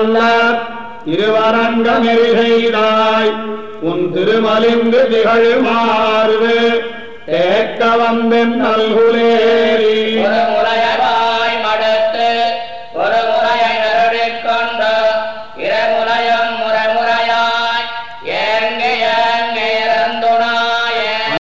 வல்லார் திருவரங்கமெறிகெய்தாய் உன் திருமலிந்து திகழுமாறு தேக்க வந்தென் நல்குலே.